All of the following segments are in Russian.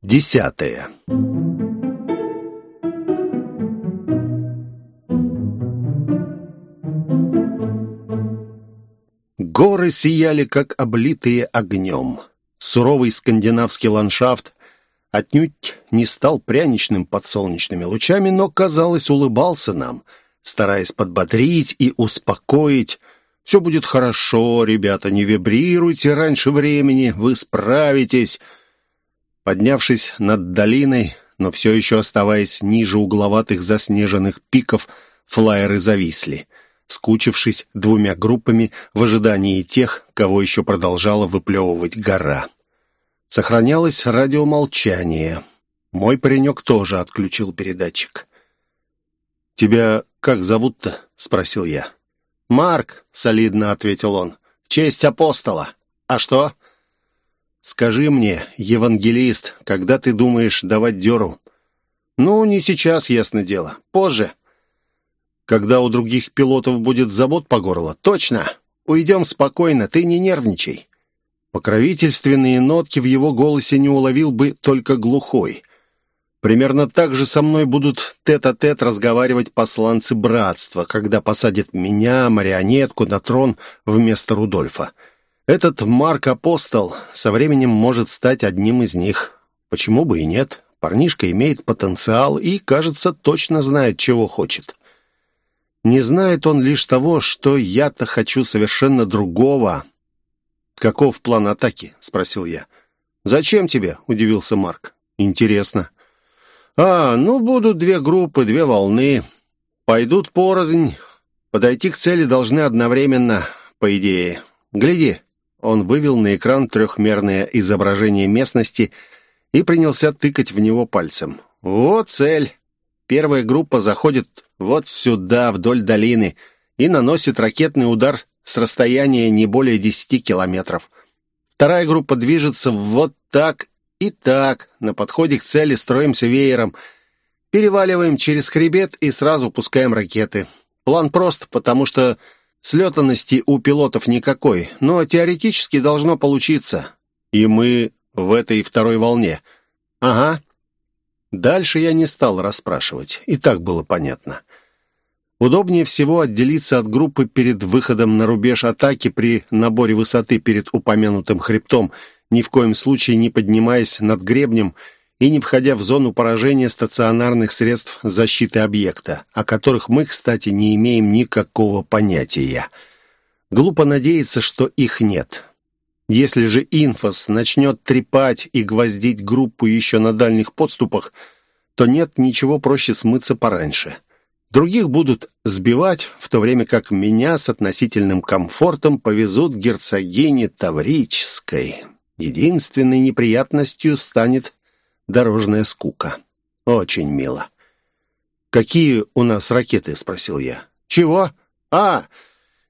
Десятое. Горы сияли, как облитые огнем. Суровый скандинавский ландшафт отнюдь не стал пряничным под солнечными лучами, но, казалось, улыбался нам, стараясь подбодрить и успокоить. «Все будет хорошо, ребята, не вибрируйте раньше времени, вы справитесь». Поднявшись над долиной, но все еще оставаясь ниже угловатых заснеженных пиков, флайеры зависли, скучившись двумя группами в ожидании тех, кого еще продолжала выплевывать гора. Сохранялось радиомолчание. Мой паренек тоже отключил передатчик. «Тебя как зовут-то?» — спросил я. «Марк», — солидно ответил он, — «в честь апостола. А что?» «Скажи мне, евангелист, когда ты думаешь давать дёру?» «Ну, не сейчас, ясно дело. Позже». «Когда у других пилотов будет забот по горло?» «Точно. Уйдем спокойно, ты не нервничай». Покровительственные нотки в его голосе не уловил бы только глухой. Примерно так же со мной будут тет-а-тет -тет разговаривать посланцы братства, когда посадят меня, марионетку, на трон вместо Рудольфа. Этот Марк-апостол со временем может стать одним из них. Почему бы и нет? Парнишка имеет потенциал и, кажется, точно знает, чего хочет. Не знает он лишь того, что я-то хочу совершенно другого, «Каков план атаки?» — спросил я. «Зачем тебе?» — удивился Марк. «Интересно». «А, ну, будут две группы, две волны. Пойдут порознь. Подойти к цели должны одновременно, по идее. Гляди». Он вывел на экран трехмерное изображение местности и принялся тыкать в него пальцем. «Вот цель. Первая группа заходит вот сюда, вдоль долины, и наносит ракетный удар с расстояния не более 10 километров. Вторая группа движется вот так и так. На подходе к цели строимся веером. Переваливаем через хребет и сразу пускаем ракеты. План прост, потому что слетанности у пилотов никакой, но теоретически должно получиться. И мы в этой второй волне. Ага. Дальше я не стал расспрашивать, и так было понятно. Удобнее всего отделиться от группы перед выходом на рубеж атаки при наборе высоты перед упомянутым хребтом, ни в коем случае не поднимаясь над гребнем не входя в зону поражения стационарных средств защиты объекта, о которых мы, кстати, не имеем никакого понятия. Глупо надеяться, что их нет. Если же инфос начнет трепать и гвоздить группу еще на дальних подступах, то нет ничего проще смыться пораньше. Других будут сбивать, в то время как меня с относительным комфортом повезут герцогине Таврической. Единственной неприятностью станет дорожная скука. Очень мило. «Какие у нас ракеты?» — спросил я. «Чего? А,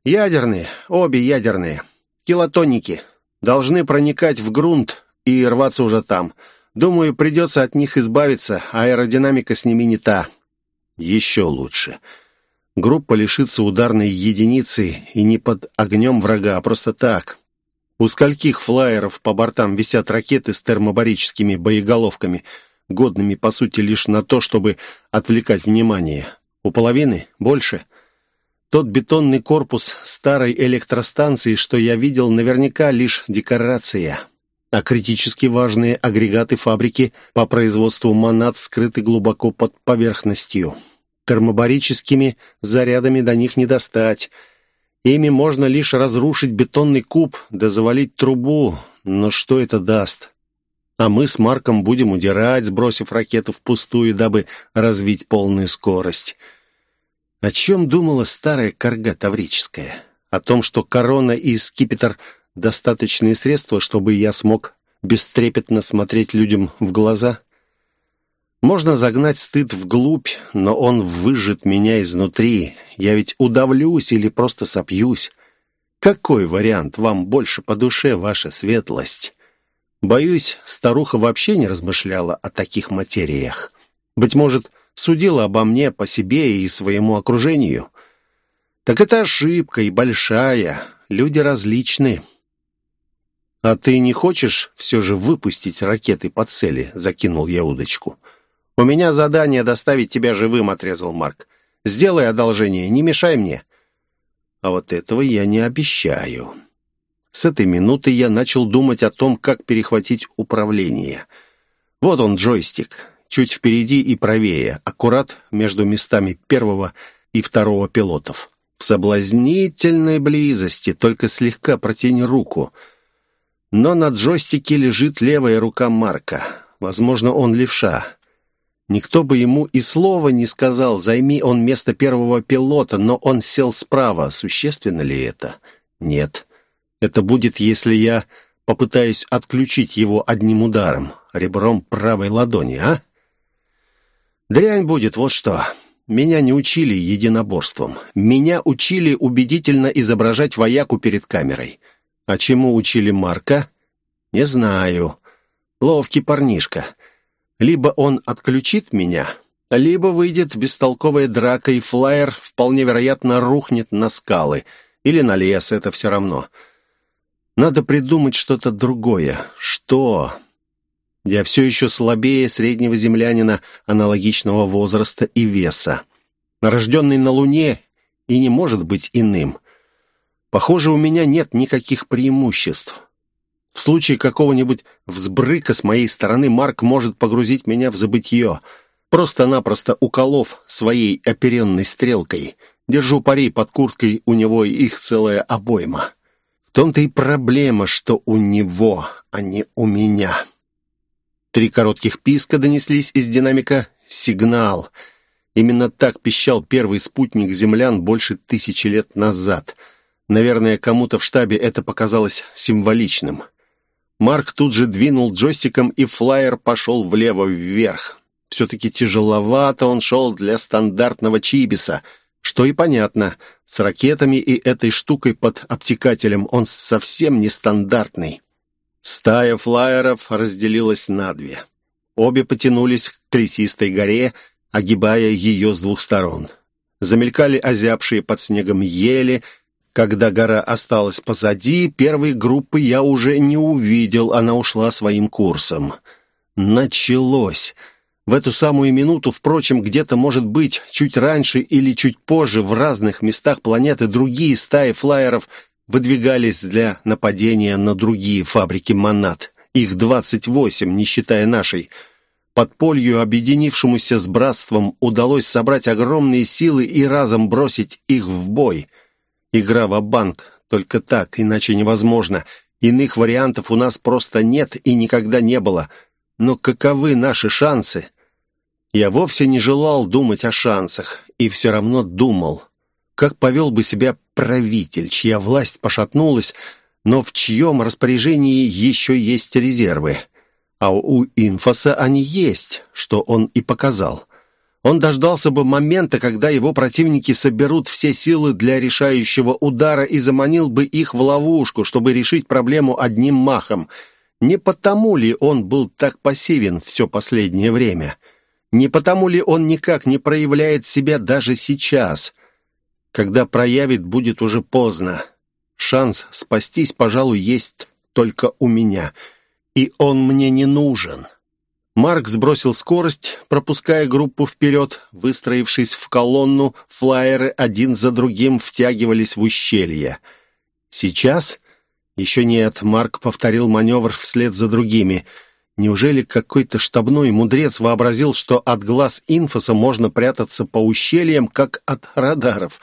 ядерные, обе ядерные. Килотонники. Должны проникать в грунт и рваться уже там. Думаю, придется от них избавиться, аэродинамика с ними не та. Еще лучше. Группа лишится ударной единицы и не под огнем врага, а просто так. У скольких флайеров по бортам висят ракеты с термобарическими боеголовками, годными, по сути, лишь на то, чтобы отвлекать внимание? У половины? Больше? Тот бетонный корпус старой электростанции, что я видел, наверняка лишь декорация. А критически важные агрегаты фабрики по производству монад скрыты глубоко под поверхностью. Термобарическими зарядами до них не достать. Ими можно лишь разрушить бетонный куб, да завалить трубу. Но что это даст? А мы с Марком будем удирать, сбросив ракету впустую, дабы развить полную скорость. О чем думала старая корга таврическая? О том, что корона и скипетр — достаточные средства, чтобы я смог бестрепетно смотреть людям в глаза? Можно загнать стыд вглубь, но он выжжет меня изнутри. Я ведь удавлюсь или просто сопьюсь. Какой вариант вам больше по душе, ваша светлость? Боюсь, старуха вообще не размышляла о таких материях. Быть может, судила обо мне по себе и своему окружению. Так это ошибка и большая. Люди различны. «А ты не хочешь все же выпустить ракеты по цели?» — закинул я удочку. «У меня задание доставить тебя живым», — отрезал Марк. «Сделай одолжение, не мешай мне». А вот этого я не обещаю. С этой минуты я начал думать о том, как перехватить управление. Вот он, джойстик, чуть впереди и правее, аккурат между местами первого и второго пилотов. В соблазнительной близости, только слегка протяни руку. Но на джойстике лежит левая рука Марка. Возможно, он левша. Никто бы ему и слова не сказал, займи он место первого пилота, но он сел справа. Существенно ли это? Нет. Это будет, если я попытаюсь отключить его одним ударом, ребром правой ладони, а? Дрянь будет, вот что. Меня не учили единоборством. Меня учили убедительно изображать вояку перед камерой. А чему учили Марка? Не знаю. Ловкий парнишка. Либо он отключит меня, либо выйдет бестолковая драка, и флайер вполне вероятно рухнет на скалы или на лес, это все равно. Надо придумать что-то другое. Что? Я все еще слабее среднего землянина аналогичного возраста и веса. Рожденный на Луне и не может быть иным. Похоже, у меня нет никаких преимуществ. В случае какого-нибудь взбрыка с моей стороны Марк может погрузить меня в забытье, просто-напросто уколов своей оперенной стрелкой. Держу пари под курткой, у него их целая обойма. В том-то и проблема, что у него, а не у меня. Три коротких писка донеслись из динамика. Сигнал. Именно так пищал первый спутник землян больше тысячи лет назад. Наверное, кому-то в штабе это показалось символичным. Марк тут же двинул джойстиком, и флайер пошел влево-вверх. Все-таки тяжеловато он шел для стандартного чибиса, что и понятно. С ракетами и этой штукой под обтекателем он совсем нестандартный. Стая флайеров разделилась на две. Обе потянулись к лесистой горе, огибая ее с двух сторон. Замелькали озябшие под снегом ели, когда гора осталась позади, первой группы я уже не увидел, она ушла своим курсом. Началось. В эту самую минуту, впрочем, где-то, может быть, чуть раньше или чуть позже, в разных местах планеты другие стаи флайеров выдвигались для нападения на другие фабрики «Монат». Их 28, не считая нашей. Подполью, объединившемуся с братством, удалось собрать огромные силы и разом бросить их в бой — Игра в банк только так, иначе невозможно. Иных вариантов у нас просто нет и никогда не было. Но каковы наши шансы? Я вовсе не желал думать о шансах, и все равно думал. Как повел бы себя правитель, чья власть пошатнулась, но в чьем распоряжении еще есть резервы? А у Инфоса они есть, что он и показал. Он дождался бы момента, когда его противники соберут все силы для решающего удара и заманил бы их в ловушку, чтобы решить проблему одним махом. Не потому ли он был так пассивен все последнее время? Не потому ли он никак не проявляет себя даже сейчас? Когда проявит, будет уже поздно. Шанс спастись, пожалуй, есть только у меня. И он мне не нужен». Марк сбросил скорость, пропуская группу вперед. Выстроившись в колонну, флайеры один за другим втягивались в ущелье. «Сейчас?» «Еще нет», — Марк повторил маневр вслед за другими. Неужели какой-то штабной мудрец вообразил, что от глаз инфоса можно прятаться по ущельям, как от радаров?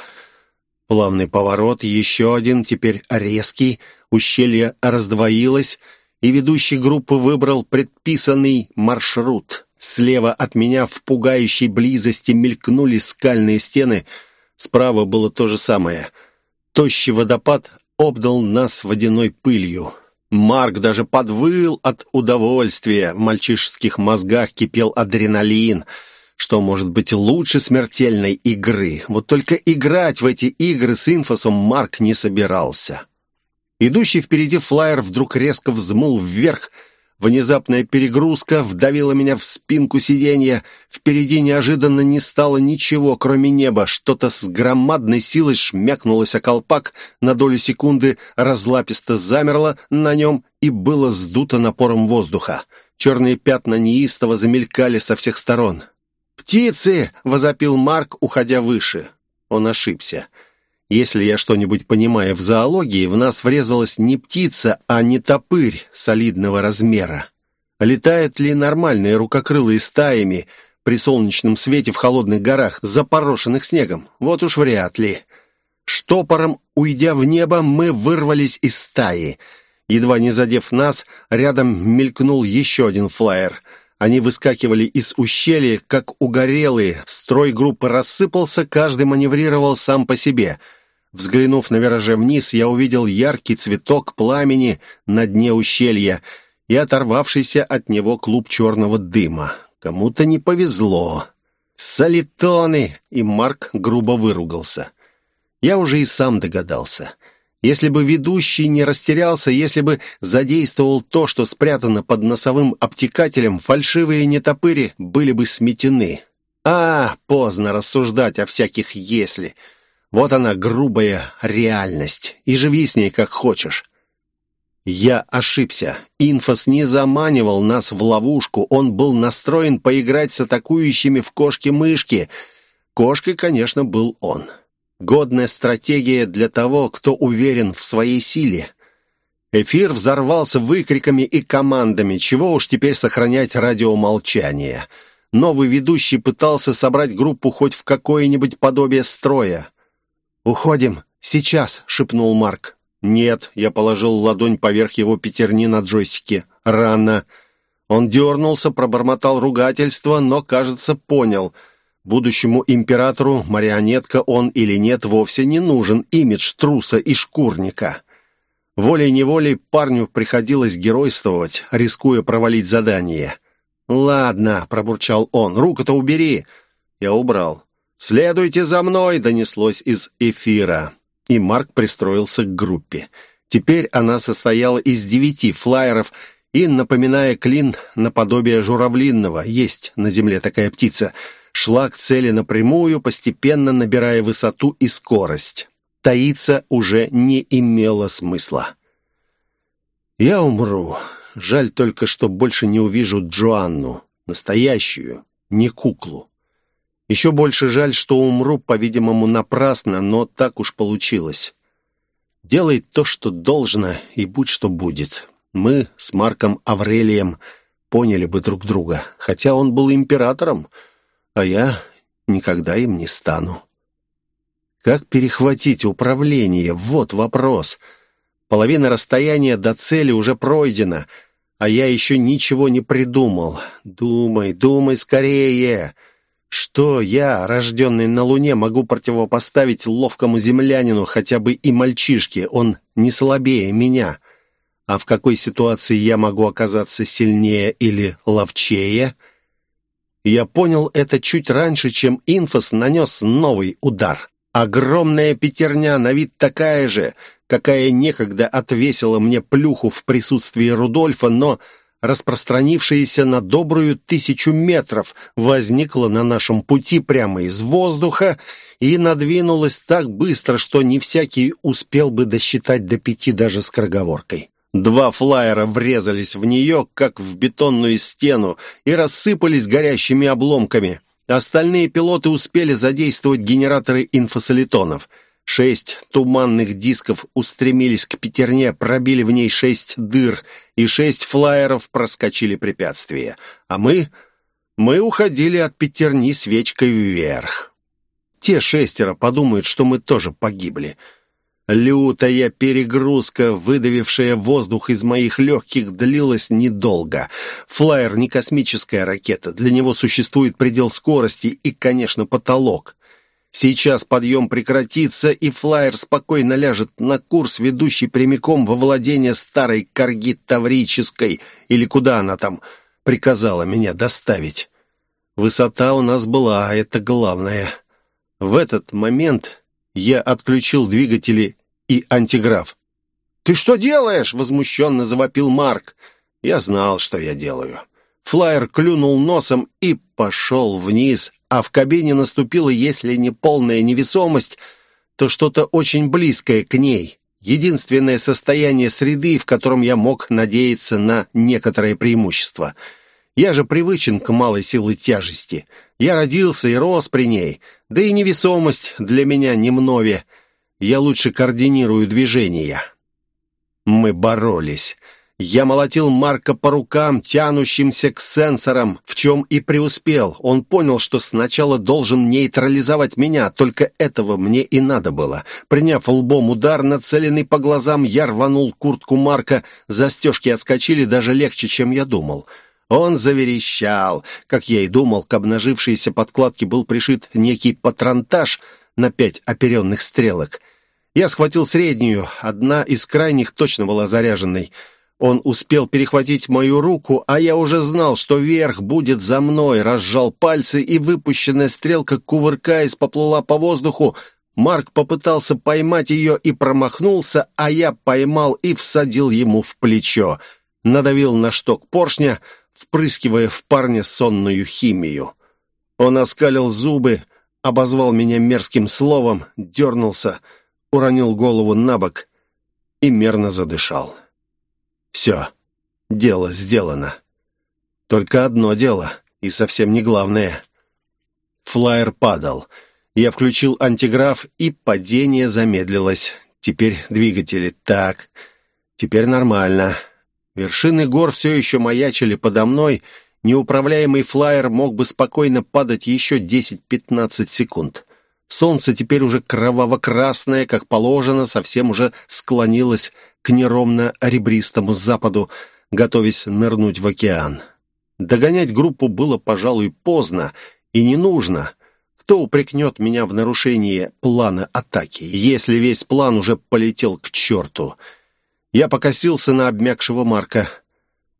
Плавный поворот, еще один, теперь резкий. Ущелье раздвоилось — и ведущий группы выбрал предписанный маршрут. Слева от меня в пугающей близости мелькнули скальные стены. Справа было то же самое. Тощий водопад обдал нас водяной пылью. Марк даже подвыл от удовольствия. В мальчишеских мозгах кипел адреналин. Что может быть лучше смертельной игры? Вот только играть в эти игры с инфосом Марк не собирался. Идущий впереди флайер вдруг резко взмыл вверх, Внезапная перегрузка вдавила меня в спинку сиденья. Впереди неожиданно не стало ничего, кроме неба. Что-то с громадной силой шмякнулось о колпак, на долю секунды разлаписто замерло на нем и было сдуто напором воздуха. Черные пятна неистово замелькали со всех сторон. «Птицы!» — возопил Марк, уходя выше. Он ошибся. Если я что-нибудь понимаю в зоологии, в нас врезалась не птица, а не топырь солидного размера. Летают ли нормальные рукокрылые стаями при солнечном свете в холодных горах, запорошенных снегом? Вот уж вряд ли. Штопором, уйдя в небо, мы вырвались из стаи. Едва не задев нас, рядом мелькнул еще один флайер. Они выскакивали из ущелья, как угорелые. Строй группы рассыпался, каждый маневрировал сам по себе — Взглянув на вираже вниз, я увидел яркий цветок пламени на дне ущелья и оторвавшийся от него клуб черного дыма. Кому-то не повезло. «Солитоны!» — и Марк грубо выругался. Я уже и сам догадался. Если бы ведущий не растерялся, если бы задействовал то, что спрятано под носовым обтекателем, фальшивые нетопыри были бы сметены. А, поздно рассуждать о всяких «если». Вот она, грубая реальность. И живи с ней как хочешь. Я ошибся. Инфос не заманивал нас в ловушку. Он был настроен поиграть с атакующими в кошки-мышки. Кошкой, конечно, был он. Годная стратегия для того, кто уверен в своей силе. Эфир взорвался выкриками и командами. Чего уж теперь сохранять радиомолчание. Новый ведущий пытался собрать группу хоть в какое-нибудь подобие строя. «Уходим! Сейчас!» — шепнул Марк. «Нет», — я положил ладонь поверх его пятерни на джойстике. «Рано». Он дернулся, пробормотал ругательство, но, кажется, понял. Будущему императору, марионетка он или нет, вовсе не нужен имидж труса и шкурника. Волей-неволей парню приходилось геройствовать, рискуя провалить задание. «Ладно», — пробурчал он, — «руку-то убери». Я убрал. «Следуйте за мной!» — донеслось из эфира. И Марк пристроился к группе. Теперь она состояла из девяти флайеров и, напоминая клин наподобие журавлинного, есть на земле такая птица, шла к цели напрямую, постепенно набирая высоту и скорость. Таиться уже не имело смысла. «Я умру. Жаль только, что больше не увижу Джоанну, настоящую, не куклу». Еще больше жаль, что умру, по-видимому, напрасно, но так уж получилось. Делай то, что должно, и будь что будет. Мы с Марком Аврелием поняли бы друг друга, хотя он был императором, а я никогда им не стану. Как перехватить управление? Вот вопрос. Половина расстояния до цели уже пройдена, а я еще ничего не придумал. Думай, думай скорее. Что я, рожденный на Луне, могу противопоставить ловкому землянину, хотя бы и мальчишке? Он не слабее меня. А в какой ситуации я могу оказаться сильнее или ловчее? Я понял это чуть раньше, чем Инфос нанес новый удар. Огромная пятерня, на вид такая же, какая некогда отвесила мне плюху в присутствии Рудольфа, но распространившаяся на добрую тысячу метров, возникла на нашем пути прямо из воздуха и надвинулась так быстро, что не всякий успел бы досчитать до пяти даже с скороговоркой. Два флайера врезались в нее, как в бетонную стену, и рассыпались горящими обломками. Остальные пилоты успели задействовать генераторы инфосолитонов — Шесть туманных дисков устремились к пятерне, пробили в ней шесть дыр, и шесть флайеров проскочили препятствие. А мы... мы уходили от пятерни свечкой вверх. Те шестеро подумают, что мы тоже погибли. Лютая перегрузка, выдавившая воздух из моих легких, длилась недолго. Флайер не космическая ракета, для него существует предел скорости и, конечно, потолок. Сейчас подъем прекратится, и флайер спокойно ляжет на курс, ведущий прямиком во владение старой корги Таврической, или куда она там приказала меня доставить. Высота у нас была, а это главное. В этот момент я отключил двигатели и антиграф. «Ты что делаешь?» — возмущенно завопил Марк. Я знал, что я делаю. Флайер клюнул носом и пошел вниз, а в кабине наступила, если не полная невесомость, то что-то очень близкое к ней. Единственное состояние среды, в котором я мог надеяться на некоторое преимущество. Я же привычен к малой силе тяжести. Я родился и рос при ней. Да и невесомость для меня не немнове. Я лучше координирую движения. Мы боролись. Я молотил Марка по рукам, тянущимся к сенсорам, в чем и преуспел. Он понял, что сначала должен нейтрализовать меня, только этого мне и надо было. Приняв лбом удар, нацеленный по глазам, я рванул куртку Марка, застежки отскочили даже легче, чем я думал. Он заверещал. Как я и думал, к обнажившейся подкладке был пришит некий патронтаж на пять оперенных стрелок. Я схватил среднюю, одна из крайних точно была заряженной — он успел перехватить мою руку, а я уже знал, что верх будет за мной, разжал пальцы, и выпущенная стрелка, кувыркаясь, поплыла по воздуху. Марк попытался поймать ее и промахнулся, а я поймал и всадил ему в плечо. Надавил на шток поршня, впрыскивая в парня сонную химию. Он оскалил зубы, обозвал меня мерзким словом, дернулся, уронил голову на бок и мерно задышал. Все, дело сделано. Только одно дело, и совсем не главное. Флайер падал. Я включил антиграф, и падение замедлилось. Теперь двигатели. Так, теперь нормально. Вершины гор все еще маячили подо мной. Неуправляемый флайер мог бы спокойно падать еще 10-15 секунд. Солнце теперь уже кроваво-красное, как положено, совсем уже склонилось к неровно-ребристому западу, готовясь нырнуть в океан. Догонять группу было, пожалуй, поздно и не нужно. Кто упрекнет меня в нарушении плана атаки, если весь план уже полетел к черту? Я покосился на обмякшего Марка.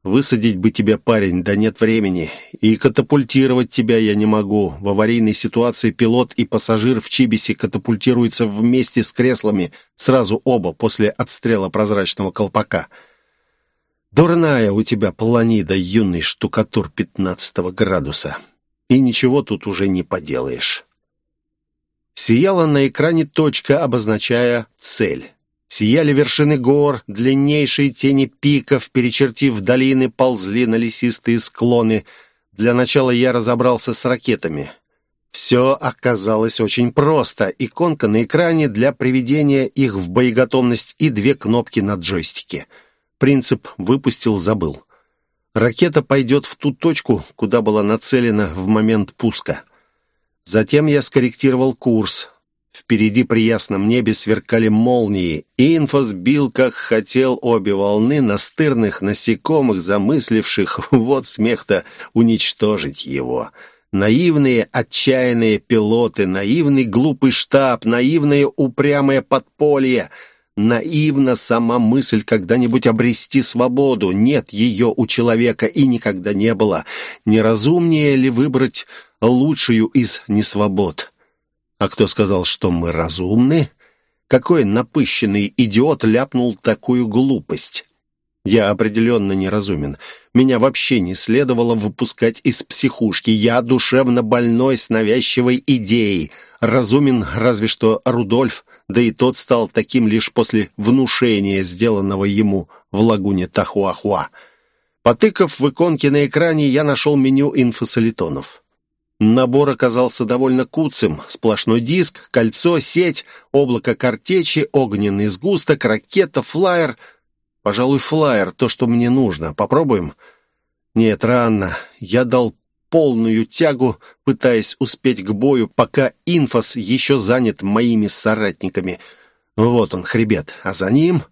Высадить бы тебя, парень, да нет времени. И катапультировать тебя я не могу. В аварийной ситуации пилот и пассажир в Чибисе катапультируются вместе с креслами, сразу оба после отстрела прозрачного колпака. Дурная у тебя планида, юный штукатур пятнадцатого градуса. И ничего тут уже не поделаешь. Сияла на экране точка, обозначая цель. Сияли вершины гор, длиннейшие тени пиков, перечертив долины, ползли на лесистые склоны. Для начала я разобрался с ракетами. Все оказалось очень просто. Иконка на экране для приведения их в боеготовность и две кнопки на джойстике. Принцип «выпустил, забыл». Ракета пойдет в ту точку, куда была нацелена в момент пуска. Затем я скорректировал курс. Впереди при ясном небе сверкали молнии. Инфос бил, как хотел, обе волны настырных насекомых, замысливших, вот смех-то, уничтожить его. Наивные, отчаянные пилоты, наивный глупый штаб, наивное упрямое подполье. Наивна сама мысль когда-нибудь обрести свободу. Нет ее у человека и никогда не было. Неразумнее ли выбрать лучшую из несвобод? А кто сказал, что мы разумны? Какой напыщенный идиот ляпнул такую глупость? Я определенно неразумен. Меня вообще не следовало выпускать из психушки. Я душевно больной с навязчивой идеей. Разумен разве что Рудольф, да и тот стал таким лишь после внушения, сделанного ему в лагуне Тахуахуа. Потыкав в иконке на экране, я нашел меню инфосолитонов. Набор оказался довольно куцым. Сплошной диск, кольцо, сеть, облако картечи, огненный сгусток, ракета, флайер. Пожалуй, флайер — то, что мне нужно. Попробуем? Нет, рано. Я дал полную тягу, пытаясь успеть к бою, пока инфос еще занят моими соратниками. Вот он, хребет. А за ним...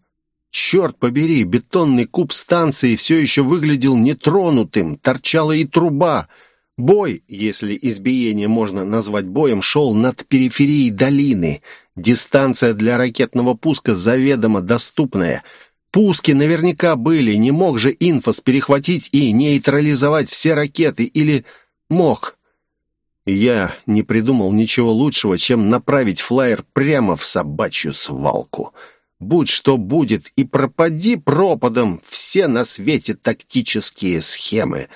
Черт побери, бетонный куб станции все еще выглядел нетронутым, торчала и труба — Бой, если избиение можно назвать боем, шел над периферией долины. Дистанция для ракетного пуска заведомо доступная. Пуски наверняка были, не мог же инфос перехватить и нейтрализовать все ракеты, или мог? Я не придумал ничего лучшего, чем направить флайер прямо в собачью свалку. Будь что будет, и пропади пропадом все на свете тактические схемы.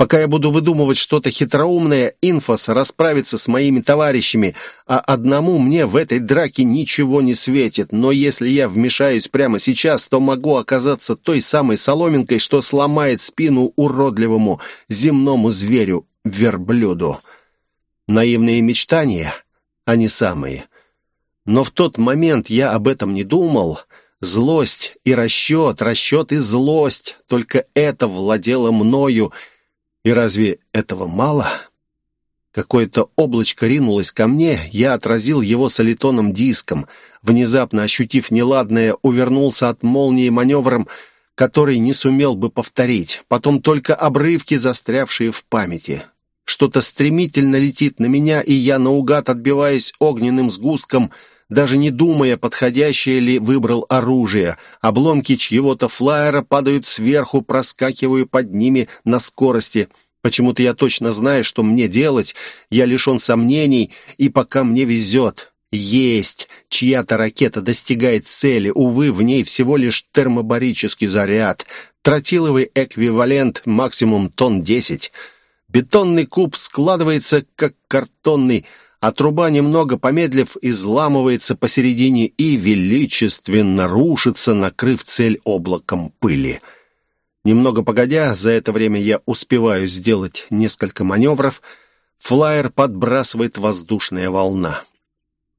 Пока я буду выдумывать что-то хитроумное, инфос расправится с моими товарищами, а одному мне в этой драке ничего не светит. Но если я вмешаюсь прямо сейчас, то могу оказаться той самой соломинкой, что сломает спину уродливому земному зверю, верблюду. Наивные мечтания, они самые. Но в тот момент я об этом не думал. Злость и расчет, расчет и злость, только это владело мною. И разве этого мало? Какое-то облачко ринулось ко мне, я отразил его солитоном диском. Внезапно ощутив неладное, увернулся от молнии маневром, который не сумел бы повторить. Потом только обрывки, застрявшие в памяти. Что-то стремительно летит на меня, и я, наугад отбиваясь огненным сгустком, даже не думая, подходящее ли выбрал оружие. Обломки чьего-то флайера падают сверху, проскакиваю под ними на скорости. Почему-то я точно знаю, что мне делать. Я лишен сомнений, и пока мне везет. Есть! Чья-то ракета достигает цели. Увы, в ней всего лишь термобарический заряд. Тротиловый эквивалент максимум тонн десять. Бетонный куб складывается, как картонный, а труба, немного помедлив, изламывается посередине и величественно рушится, накрыв цель облаком пыли. Немного погодя, за это время я успеваю сделать несколько маневров, флайер подбрасывает воздушная волна.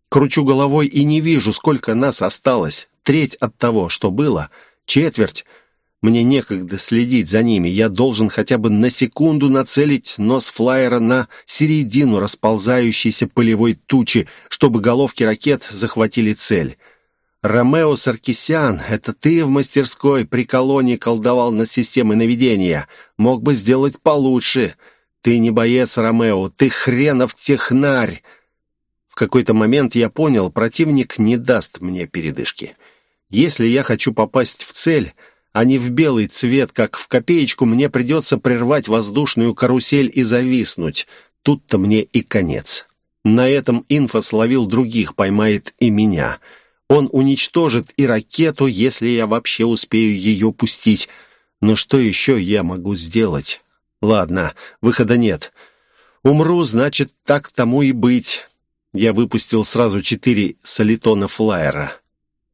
Кручу головой и не вижу, сколько нас осталось. Треть от того, что было, четверть — мне некогда следить за ними. Я должен хотя бы на секунду нацелить нос флайера на середину расползающейся полевой тучи, чтобы головки ракет захватили цель. «Ромео Саркисян, это ты в мастерской при колонии колдовал над системой наведения. Мог бы сделать получше. Ты не боец, Ромео, ты хренов технарь!» В какой-то момент я понял, противник не даст мне передышки. Если я хочу попасть в цель а не в белый цвет, как в копеечку, мне придется прервать воздушную карусель и зависнуть. Тут-то мне и конец. На этом инфа словил других, поймает и меня. Он уничтожит и ракету, если я вообще успею ее пустить. Но что еще я могу сделать? Ладно, выхода нет. Умру, значит, так тому и быть. Я выпустил сразу четыре солитона флайера.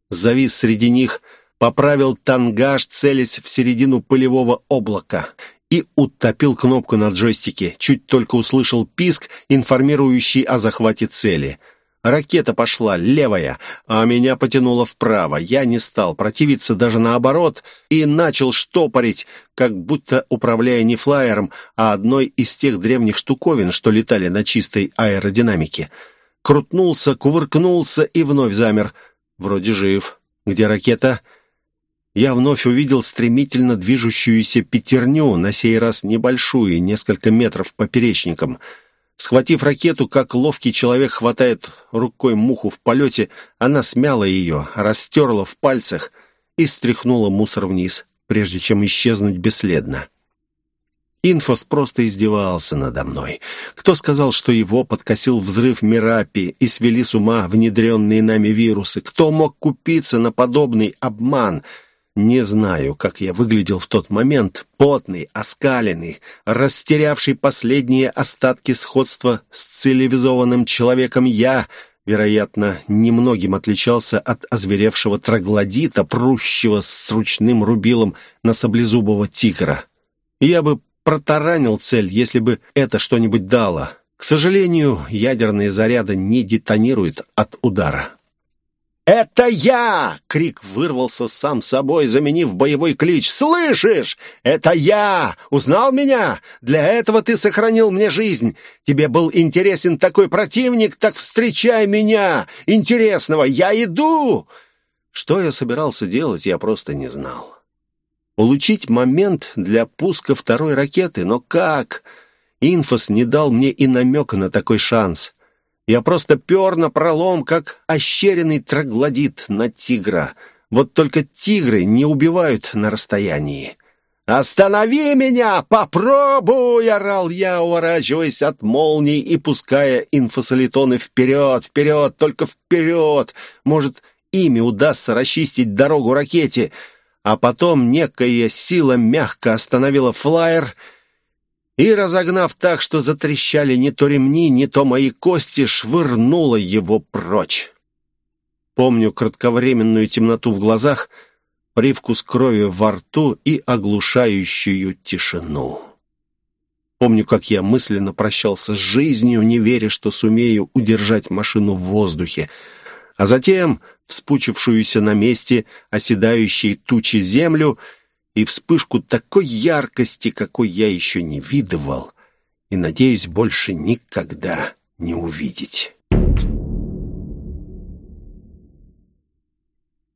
Завис среди них поправил тангаж, целясь в середину пылевого облака и утопил кнопку на джойстике. Чуть только услышал писк, информирующий о захвате цели. Ракета пошла левая, а меня потянуло вправо. Я не стал противиться даже наоборот и начал штопорить, как будто управляя не флайером, а одной из тех древних штуковин, что летали на чистой аэродинамике. Крутнулся, кувыркнулся и вновь замер. Вроде жив. Где ракета? Я вновь увидел стремительно движущуюся пятерню, на сей раз небольшую, несколько метров поперечником. Схватив ракету, как ловкий человек хватает рукой муху в полете, она смяла ее, растерла в пальцах и стряхнула мусор вниз, прежде чем исчезнуть бесследно. Инфос просто издевался надо мной. Кто сказал, что его подкосил взрыв Мирапи и свели с ума внедренные нами вирусы? Кто мог купиться на подобный обман — не знаю, как я выглядел в тот момент, потный, оскаленный, растерявший последние остатки сходства с цивилизованным человеком я, вероятно, немногим отличался от озверевшего троглодита, прущего с ручным рубилом на саблезубого тигра. Я бы протаранил цель, если бы это что-нибудь дало. К сожалению, ядерные заряды не детонируют от удара. «Это я!» — крик вырвался сам собой, заменив боевой клич. «Слышишь? Это я! Узнал меня? Для этого ты сохранил мне жизнь. Тебе был интересен такой противник, так встречай меня! Интересного! Я иду!» Что я собирался делать, я просто не знал. Улучить момент для пуска второй ракеты, но как? Инфос не дал мне и намека на такой шанс. Я просто пер на пролом, как ощеренный троглодит на тигра. Вот только тигры не убивают на расстоянии. «Останови меня! Попробуй!» — орал я, уворачиваясь от молний и пуская инфосолитоны вперед, вперед, только вперед. Может, ими удастся расчистить дорогу ракете, а потом некая сила мягко остановила флайер и, разогнав так, что затрещали не то ремни, не то мои кости, швырнула его прочь. Помню кратковременную темноту в глазах, привкус крови во рту и оглушающую тишину. Помню, как я мысленно прощался с жизнью, не веря, что сумею удержать машину в воздухе, а затем вспучившуюся на месте оседающей тучи землю и вспышку такой яркости, какой я еще не видывал и, надеюсь, больше никогда не увидеть.